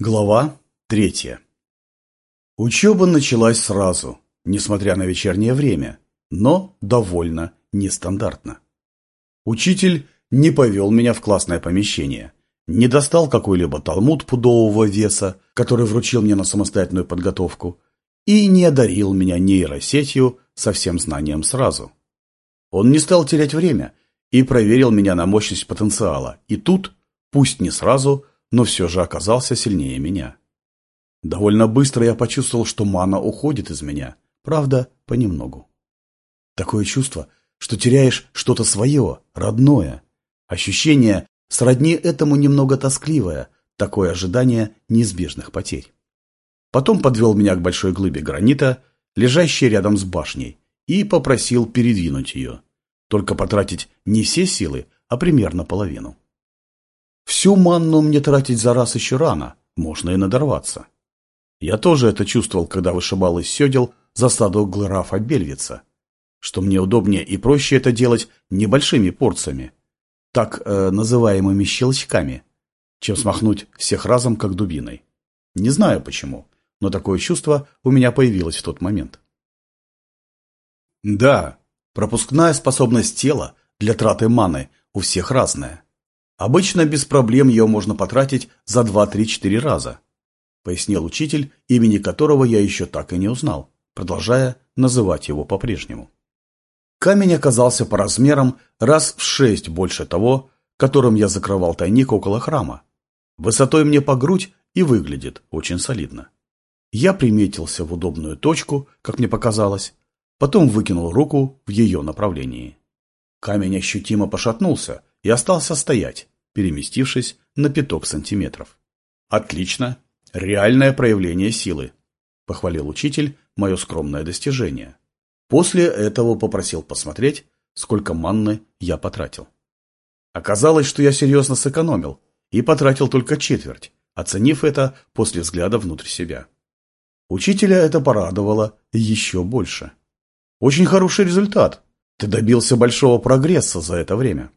Глава третья. Учеба началась сразу, несмотря на вечернее время, но довольно нестандартно. Учитель не повел меня в классное помещение, не достал какой-либо талмуд пудового веса, который вручил мне на самостоятельную подготовку, и не одарил меня нейросетью со всем знанием сразу. Он не стал терять время и проверил меня на мощность потенциала, и тут, пусть не сразу, но все же оказался сильнее меня. Довольно быстро я почувствовал, что мана уходит из меня, правда, понемногу. Такое чувство, что теряешь что-то свое, родное. Ощущение сродни этому немного тоскливое, такое ожидание неизбежных потерь. Потом подвел меня к большой глыбе гранита, лежащей рядом с башней, и попросил передвинуть ее. Только потратить не все силы, а примерно половину. Всю манну мне тратить за раз еще рано, можно и надорваться. Я тоже это чувствовал, когда вышибал из седел засаду Глэрафа Бельвица, что мне удобнее и проще это делать небольшими порциями, так э, называемыми щелчками, чем смахнуть всех разом, как дубиной. Не знаю почему, но такое чувство у меня появилось в тот момент. Да, пропускная способность тела для траты маны у всех разная. Обычно без проблем ее можно потратить за 2-3-4 раза, пояснил учитель, имени которого я еще так и не узнал, продолжая называть его по-прежнему. Камень оказался по размерам раз в шесть больше того, которым я закрывал тайник около храма. Высотой мне по грудь и выглядит очень солидно. Я приметился в удобную точку, как мне показалось, потом выкинул руку в ее направлении. Камень ощутимо пошатнулся, и остался стоять, переместившись на пяток сантиметров. «Отлично! Реальное проявление силы!» – похвалил учитель мое скромное достижение. После этого попросил посмотреть, сколько манны я потратил. Оказалось, что я серьезно сэкономил и потратил только четверть, оценив это после взгляда внутрь себя. Учителя это порадовало еще больше. Очень хороший результат. Ты добился большого прогресса за это время.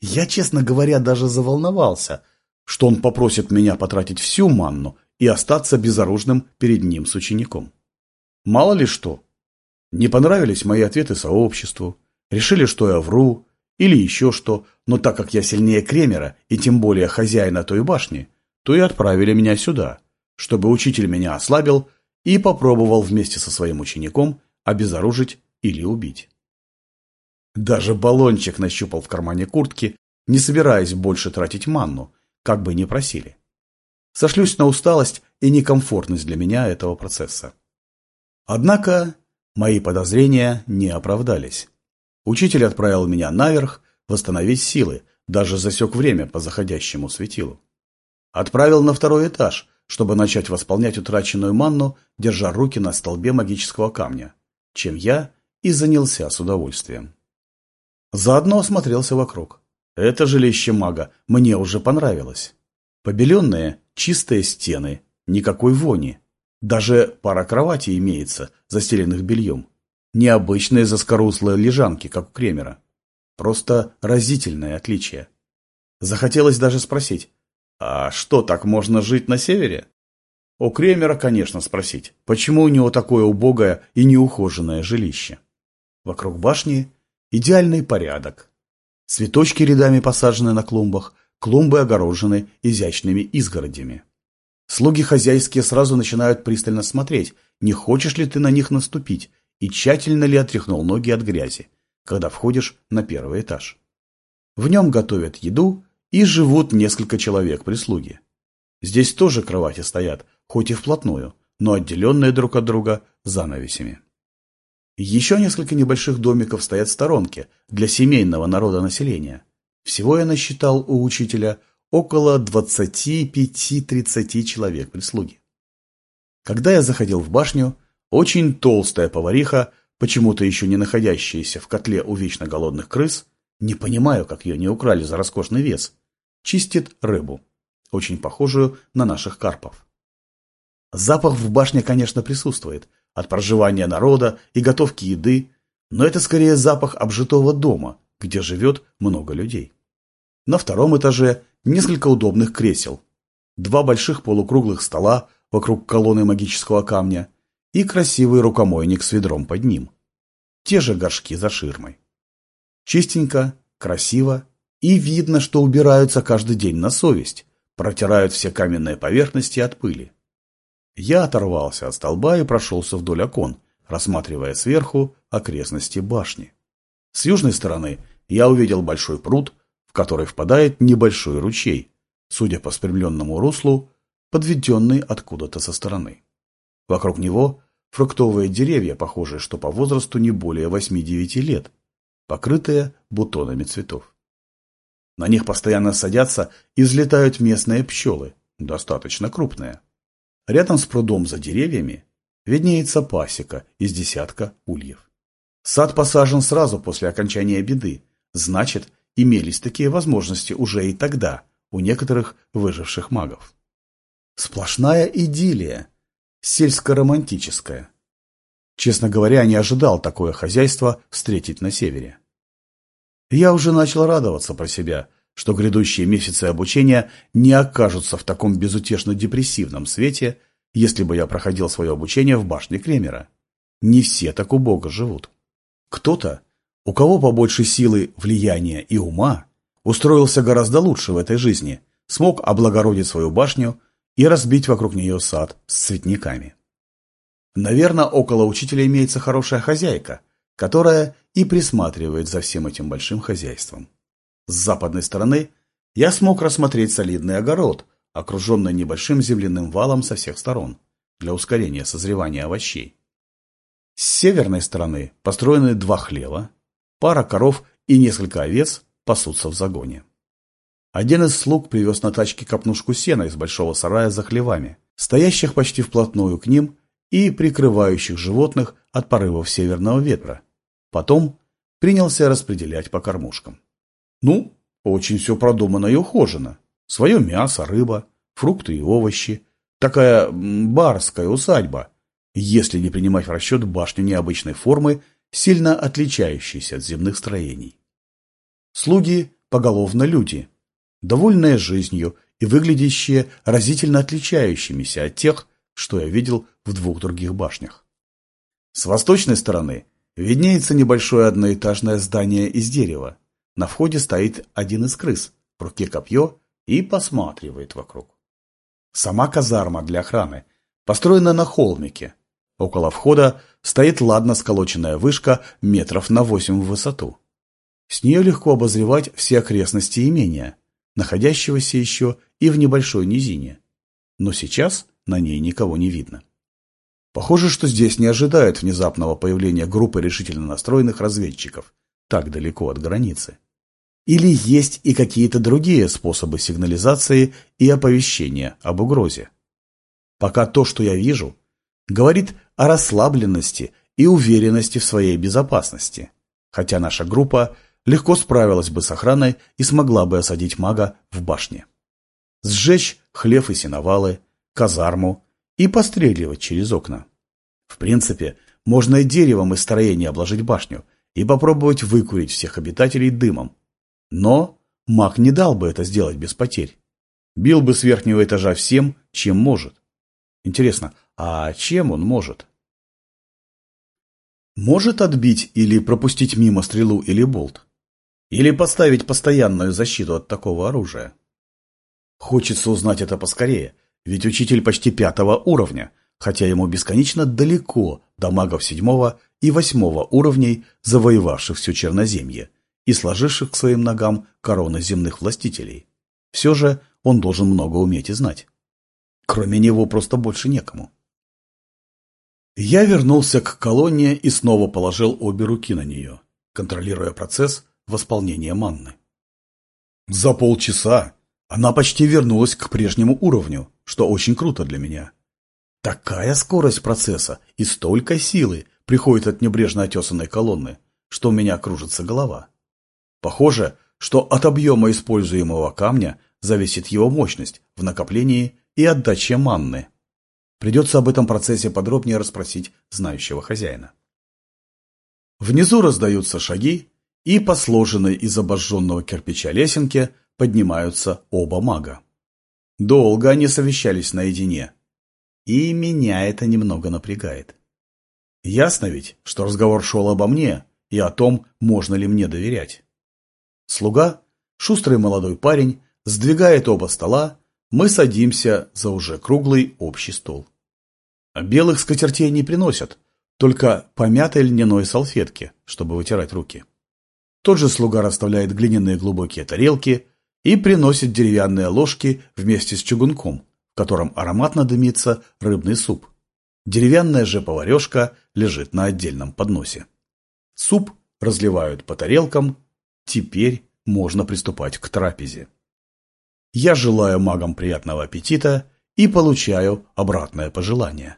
Я, честно говоря, даже заволновался, что он попросит меня потратить всю манну и остаться безоружным перед ним с учеником. Мало ли что. Не понравились мои ответы сообществу, решили, что я вру, или еще что, но так как я сильнее Кремера и тем более хозяина той башни, то и отправили меня сюда, чтобы учитель меня ослабил и попробовал вместе со своим учеником обезоружить или убить. Даже баллончик нащупал в кармане куртки, не собираясь больше тратить манну, как бы ни просили. Сошлюсь на усталость и некомфортность для меня этого процесса. Однако мои подозрения не оправдались. Учитель отправил меня наверх восстановить силы, даже засек время по заходящему светилу. Отправил на второй этаж, чтобы начать восполнять утраченную манну, держа руки на столбе магического камня, чем я и занялся с удовольствием. Заодно осмотрелся вокруг. Это жилище мага мне уже понравилось. Побеленные, чистые стены, никакой вони. Даже пара кроватей имеется, застеленных бельем. Необычные заскоруслые лежанки, как у Кремера. Просто разительное отличие. Захотелось даже спросить, а что, так можно жить на севере? У Кремера, конечно, спросить, почему у него такое убогое и неухоженное жилище. Вокруг башни Идеальный порядок. Цветочки рядами посажены на клумбах, клумбы огорожены изящными изгородями. Слуги хозяйские сразу начинают пристально смотреть, не хочешь ли ты на них наступить, и тщательно ли отряхнул ноги от грязи, когда входишь на первый этаж. В нем готовят еду и живут несколько человек прислуги. Здесь тоже кровати стоят, хоть и вплотную, но отделенные друг от друга занавесями. Еще несколько небольших домиков стоят в сторонке для семейного народа населения. Всего я насчитал у учителя около 25-30 человек прислуги. Когда я заходил в башню, очень толстая повариха, почему-то еще не находящаяся в котле у вечно голодных крыс, не понимаю, как ее не украли за роскошный вес, чистит рыбу, очень похожую на наших карпов. Запах в башне, конечно, присутствует, от проживания народа и готовки еды, но это скорее запах обжитого дома, где живет много людей. На втором этаже несколько удобных кресел. два больших полукруглых стола вокруг колонны магического камня и красивый рукомойник с ведром под ним. Те же горшки за ширмой. Чистенько, красиво и видно, что убираются каждый день на совесть, протирают все каменные поверхности от пыли. Я оторвался от столба и прошелся вдоль окон, рассматривая сверху окрестности башни. С южной стороны я увидел большой пруд, в который впадает небольшой ручей, судя по спрямленному руслу, подведенный откуда-то со стороны. Вокруг него фруктовые деревья, похожие, что по возрасту не более 8-9 лет, покрытые бутонами цветов. На них постоянно садятся и взлетают местные пчелы, достаточно крупные. Рядом с прудом за деревьями виднеется пасека из десятка ульев. Сад посажен сразу после окончания беды, значит, имелись такие возможности уже и тогда у некоторых выживших магов. Сплошная идиллия, сельско-романтическая. Честно говоря, не ожидал такое хозяйство встретить на севере. Я уже начал радоваться про себя, что грядущие месяцы обучения не окажутся в таком безутешно-депрессивном свете, если бы я проходил свое обучение в башне Кремера. Не все так убого живут. Кто-то, у кого побольше силы, влияния и ума, устроился гораздо лучше в этой жизни, смог облагородить свою башню и разбить вокруг нее сад с цветниками. Наверное, около учителя имеется хорошая хозяйка, которая и присматривает за всем этим большим хозяйством. С западной стороны я смог рассмотреть солидный огород, окруженный небольшим земляным валом со всех сторон, для ускорения созревания овощей. С северной стороны построены два хлева, пара коров и несколько овец пасутся в загоне. Один из слуг привез на тачке копнушку сена из большого сарая за хлевами, стоящих почти вплотную к ним и прикрывающих животных от порывов северного ветра, Потом принялся распределять по кормушкам. Ну, очень все продумано и ухожено. Свое мясо, рыба, фрукты и овощи. Такая барская усадьба, если не принимать в расчет башню необычной формы, сильно отличающейся от земных строений. Слуги поголовно люди, довольные жизнью и выглядящие разительно отличающимися от тех, что я видел в двух других башнях. С восточной стороны Виднеется небольшое одноэтажное здание из дерева. На входе стоит один из крыс, в руке копье и посматривает вокруг. Сама казарма для охраны построена на холмике. Около входа стоит ладно сколоченная вышка метров на восемь в высоту. С нее легко обозревать все окрестности имения, находящегося еще и в небольшой низине. Но сейчас на ней никого не видно. Похоже, что здесь не ожидают внезапного появления группы решительно настроенных разведчиков так далеко от границы. Или есть и какие-то другие способы сигнализации и оповещения об угрозе. Пока то, что я вижу, говорит о расслабленности и уверенности в своей безопасности, хотя наша группа легко справилась бы с охраной и смогла бы осадить мага в башне. Сжечь хлев и сеновалы, казарму и постреливать через окна. В принципе, можно и деревом из строения обложить башню и попробовать выкурить всех обитателей дымом. Но маг не дал бы это сделать без потерь. Бил бы с верхнего этажа всем, чем может. Интересно, а чем он может? Может отбить или пропустить мимо стрелу или болт? Или поставить постоянную защиту от такого оружия? Хочется узнать это поскорее, ведь учитель почти пятого уровня, хотя ему бесконечно далеко до магов седьмого и восьмого уровней, завоевавших все Черноземье и сложивших к своим ногам короны земных властителей. Все же он должен много уметь и знать. Кроме него просто больше некому. Я вернулся к колонне и снова положил обе руки на нее, контролируя процесс восполнения манны. За полчаса она почти вернулась к прежнему уровню, что очень круто для меня. Такая скорость процесса и столько силы приходит от небрежно отесанной колонны, что у меня кружится голова. Похоже, что от объема используемого камня зависит его мощность в накоплении и отдаче манны. Придется об этом процессе подробнее расспросить знающего хозяина. Внизу раздаются шаги, и по сложенной из обожженного кирпича лесенке поднимаются оба мага. Долго они совещались наедине. И меня это немного напрягает. Ясно ведь, что разговор шел обо мне и о том, можно ли мне доверять. Слуга, шустрый молодой парень, сдвигает оба стола, мы садимся за уже круглый общий стол. Белых скатертей не приносят, только помятой льняной салфетки, чтобы вытирать руки. Тот же слуга расставляет глиняные глубокие тарелки и приносит деревянные ложки вместе с чугунком, в котором ароматно дымится рыбный суп. Деревянная же поварешка лежит на отдельном подносе. Суп разливают по тарелкам. Теперь можно приступать к трапезе. Я желаю магам приятного аппетита и получаю обратное пожелание.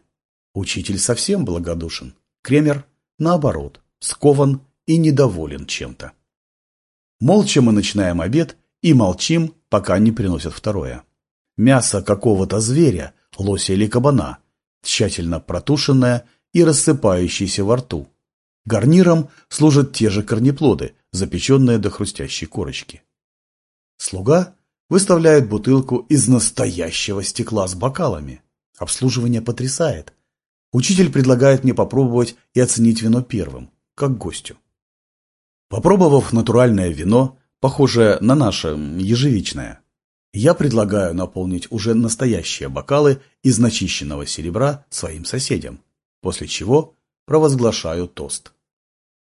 Учитель совсем благодушен. Кремер, наоборот, скован и недоволен чем-то. Молча мы начинаем обед и молчим, пока не приносят второе. Мясо какого-то зверя, лося или кабана, тщательно протушенное и рассыпающееся во рту. Гарниром служат те же корнеплоды, запеченные до хрустящей корочки. Слуга выставляет бутылку из настоящего стекла с бокалами. Обслуживание потрясает. Учитель предлагает мне попробовать и оценить вино первым, как гостю. Попробовав натуральное вино, похожее на наше ежевичное, я предлагаю наполнить уже настоящие бокалы из начищенного серебра своим соседям, после чего провозглашаю тост.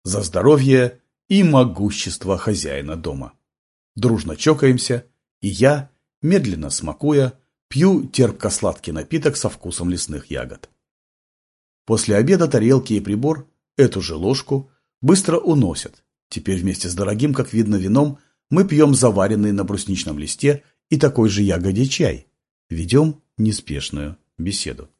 За здоровье и могущество хозяина дома. Дружно чокаемся, и я, медленно смакуя, пью терпко-сладкий напиток со вкусом лесных ягод. После обеда тарелки и прибор, эту же ложку, быстро уносят. Теперь вместе с дорогим, как видно, вином мы пьем заваренный на брусничном листе и такой же ягоде чай. Ведем неспешную беседу.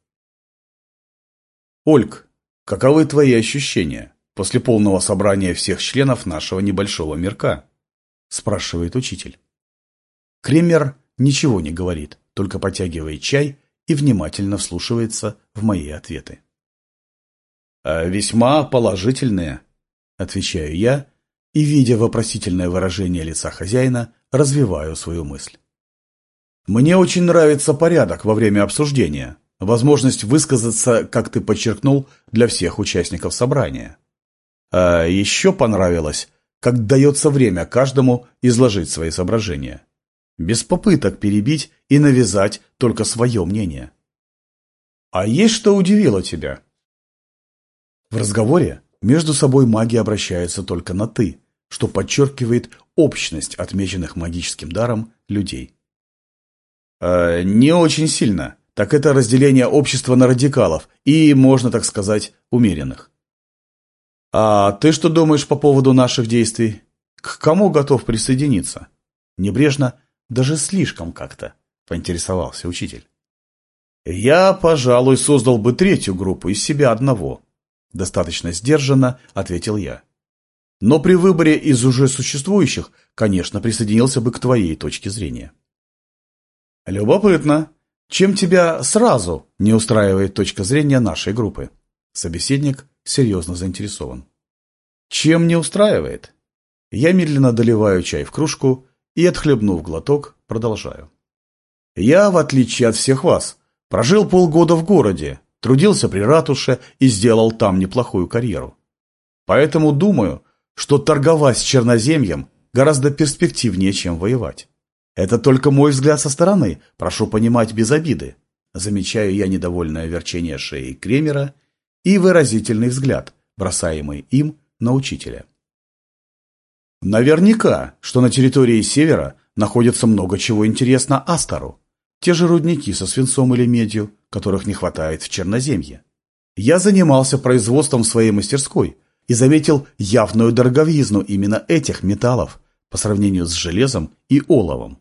Ольг, каковы твои ощущения после полного собрания всех членов нашего небольшого мирка? Спрашивает учитель. Кремер ничего не говорит, только потягивает чай и внимательно вслушивается в мои ответы. «А «Весьма положительные», — отвечаю я, и, видя вопросительное выражение лица хозяина, развиваю свою мысль. Мне очень нравится порядок во время обсуждения, возможность высказаться, как ты подчеркнул, для всех участников собрания. А еще понравилось, как дается время каждому изложить свои соображения. Без попыток перебить и навязать только свое мнение. А есть что удивило тебя? В разговоре между собой маги обращаются только на «ты», что подчеркивает общность отмеченных магическим даром людей. Э, не очень сильно. Так это разделение общества на радикалов и, можно так сказать, умеренных. А ты что думаешь по поводу наших действий? К кому готов присоединиться? Небрежно, даже слишком как-то, поинтересовался учитель. Я, пожалуй, создал бы третью группу из себя одного. Достаточно сдержанно, ответил я. Но при выборе из уже существующих, конечно, присоединился бы к твоей точке зрения. Любопытно. Чем тебя сразу не устраивает точка зрения нашей группы? Собеседник серьезно заинтересован. Чем не устраивает? Я медленно доливаю чай в кружку и, отхлебнув глоток, продолжаю. Я, в отличие от всех вас, прожил полгода в городе, трудился при ратуше и сделал там неплохую карьеру. Поэтому думаю, что торговать с черноземьем гораздо перспективнее, чем воевать. Это только мой взгляд со стороны, прошу понимать без обиды. Замечаю я недовольное верчение шеи Кремера и выразительный взгляд, бросаемый им на учителя. Наверняка, что на территории Севера находится много чего интересно Астару. Те же рудники со свинцом или медью, которых не хватает в Черноземье. Я занимался производством своей мастерской и заметил явную дороговизну именно этих металлов по сравнению с железом и оловом.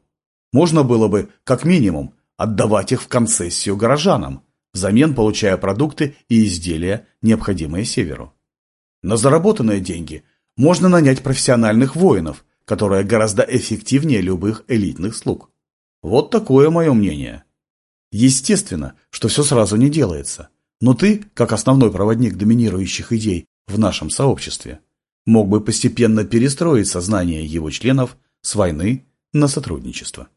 Можно было бы, как минимум, отдавать их в концессию горожанам, взамен получая продукты и изделия, необходимые Северу. На заработанные деньги можно нанять профессиональных воинов, которые гораздо эффективнее любых элитных слуг. Вот такое мое мнение. Естественно, что все сразу не делается, но ты, как основной проводник доминирующих идей в нашем сообществе, мог бы постепенно перестроить сознание его членов с войны на сотрудничество.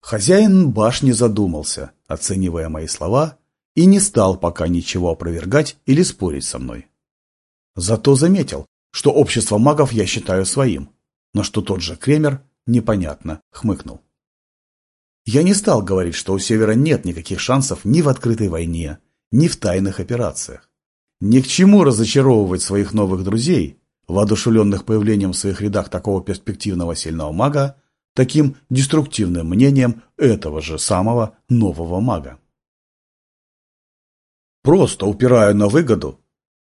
Хозяин башни задумался, оценивая мои слова, и не стал пока ничего опровергать или спорить со мной. Зато заметил, что общество магов я считаю своим, на что тот же Кремер непонятно хмыкнул. Я не стал говорить, что у Севера нет никаких шансов ни в открытой войне, ни в тайных операциях. Ни к чему разочаровывать своих новых друзей, воодушевленных появлением в своих рядах такого перспективного сильного мага, таким деструктивным мнением этого же самого нового мага. Просто упираю на выгоду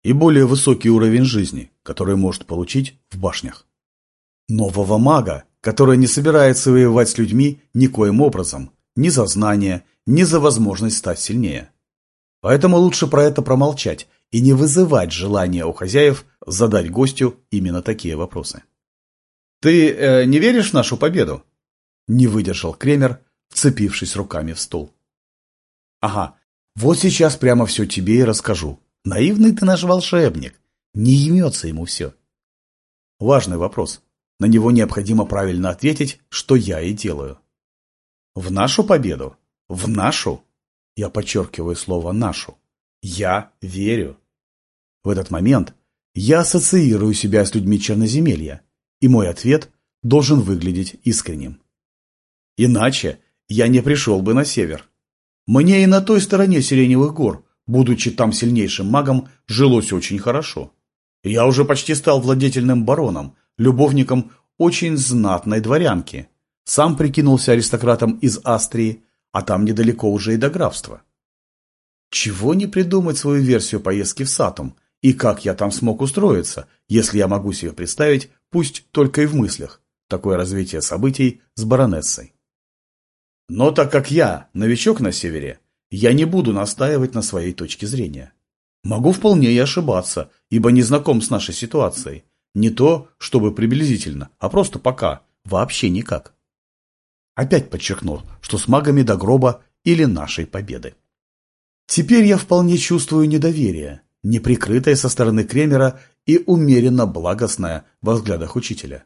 и более высокий уровень жизни, который может получить в башнях. Нового мага, который не собирается воевать с людьми никоим образом, ни за знания, ни за возможность стать сильнее. Поэтому лучше про это промолчать и не вызывать желания у хозяев задать гостю именно такие вопросы. «Ты э, не веришь в нашу победу?» Не выдержал Кремер, вцепившись руками в стол. «Ага, вот сейчас прямо все тебе и расскажу. Наивный ты наш волшебник. Не имется ему все». Важный вопрос. На него необходимо правильно ответить, что я и делаю. В нашу победу? В нашу? Я подчеркиваю слово «нашу». Я верю. В этот момент я ассоциирую себя с людьми Черноземелья, и мой ответ должен выглядеть искренним. Иначе я не пришел бы на север. Мне и на той стороне Сиреневых гор, будучи там сильнейшим магом, жилось очень хорошо. Я уже почти стал владетельным бароном, любовником очень знатной дворянки. Сам прикинулся аристократом из Австрии, а там недалеко уже и до графства. Чего не придумать свою версию поездки в Сатум, и как я там смог устроиться, если я могу себе представить, пусть только и в мыслях, такое развитие событий с баронессой. Но так как я новичок на севере, я не буду настаивать на своей точке зрения. Могу вполне и ошибаться, ибо не знаком с нашей ситуацией. Не то, чтобы приблизительно, а просто пока, вообще никак. Опять подчеркнул, что с магами до гроба или нашей победы. Теперь я вполне чувствую недоверие, неприкрытое со стороны Кремера и умеренно благостное во взглядах учителя.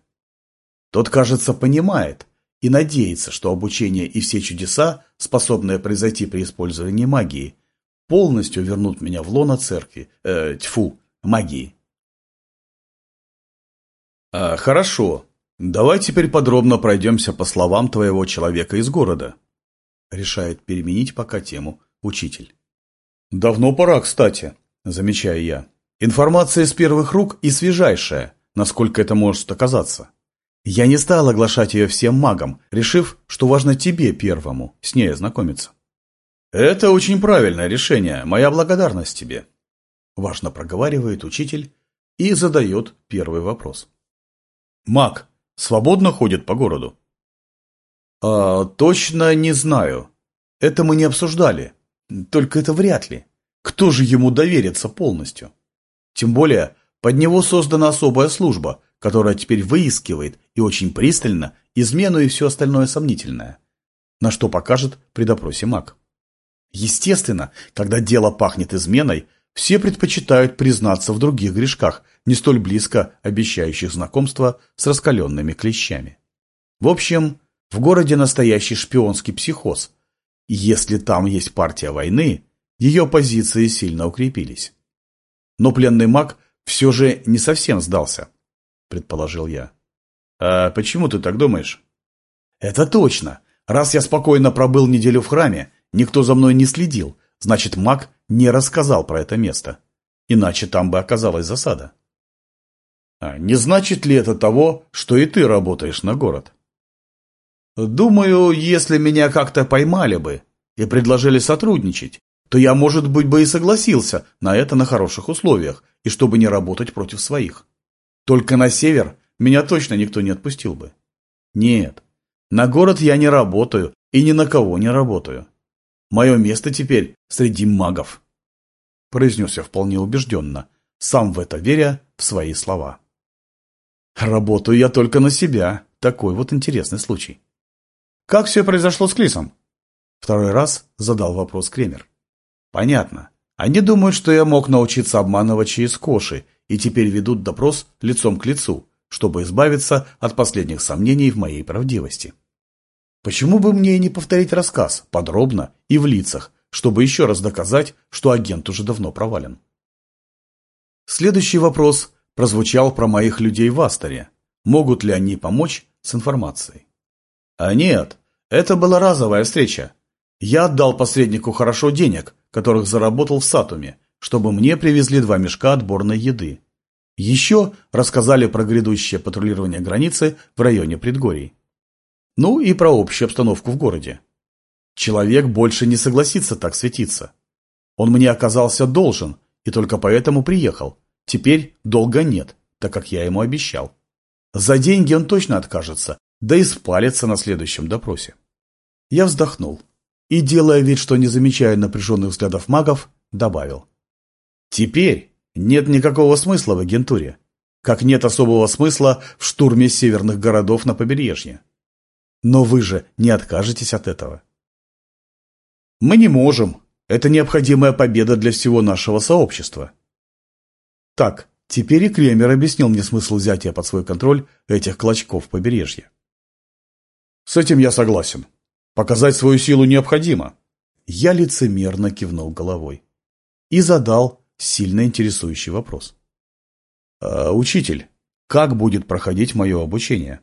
Тот, кажется, понимает и надеется, что обучение и все чудеса, способные произойти при использовании магии, полностью вернут меня в лоно церкви, э, тьфу, магии. А, хорошо, давай теперь подробно пройдемся по словам твоего человека из города. Решает переменить пока тему учитель. Давно пора, кстати, замечаю я. Информация из первых рук и свежайшая, насколько это может оказаться. Я не стал оглашать ее всем магам, решив, что важно тебе первому с ней ознакомиться. Это очень правильное решение, моя благодарность тебе. Важно проговаривает учитель и задает первый вопрос. Маг свободно ходит по городу? А, точно не знаю. Это мы не обсуждали. Только это вряд ли. Кто же ему доверится полностью? Тем более, под него создана особая служба, которая теперь выискивает и очень пристально измену и все остальное сомнительное. На что покажет при допросе маг. Естественно, когда дело пахнет изменой, все предпочитают признаться в других грешках, не столь близко обещающих знакомство с раскаленными клещами. В общем, в городе настоящий шпионский психоз. И если там есть партия войны, ее позиции сильно укрепились. Но пленный маг все же не совсем сдался, предположил я. А почему ты так думаешь? Это точно. Раз я спокойно пробыл неделю в храме, никто за мной не следил, значит маг не рассказал про это место. Иначе там бы оказалась засада. А не значит ли это того, что и ты работаешь на город? Думаю, если меня как-то поймали бы и предложили сотрудничать, то я, может быть, бы и согласился на это на хороших условиях, и чтобы не работать против своих. Только на север меня точно никто не отпустил бы. Нет, на город я не работаю и ни на кого не работаю. Мое место теперь среди магов. Произнес я вполне убежденно, сам в это веря в свои слова. Работаю я только на себя. Такой вот интересный случай. Как все произошло с Клисом? Второй раз задал вопрос Кремер. Понятно. Они думают, что я мог научиться обманывать через коши и теперь ведут допрос лицом к лицу, чтобы избавиться от последних сомнений в моей правдивости. Почему бы мне не повторить рассказ, подробно и в лицах, чтобы еще раз доказать, что агент уже давно провален? Следующий вопрос прозвучал про моих людей в Астере. Могут ли они помочь с информацией? А нет, это была разовая встреча. Я отдал посреднику хорошо денег, которых заработал в Сатуме, чтобы мне привезли два мешка отборной еды. Еще рассказали про грядущее патрулирование границы в районе предгорий. Ну и про общую обстановку в городе. Человек больше не согласится так светиться. Он мне оказался должен, и только поэтому приехал. Теперь долга нет, так как я ему обещал. За деньги он точно откажется, да и спалится на следующем допросе. Я вздохнул и, делая вид, что не замечаю напряженных взглядов магов, добавил. Теперь нет никакого смысла в агентуре, как нет особого смысла в штурме северных городов на побережье. Но вы же не откажетесь от этого. Мы не можем. Это необходимая победа для всего нашего сообщества. Так, теперь и Кремер объяснил мне смысл взятия под свой контроль этих клочков побережья. С этим я согласен. Показать свою силу необходимо. Я лицемерно кивнул головой и задал сильно интересующий вопрос. «А, «Учитель, как будет проходить мое обучение?»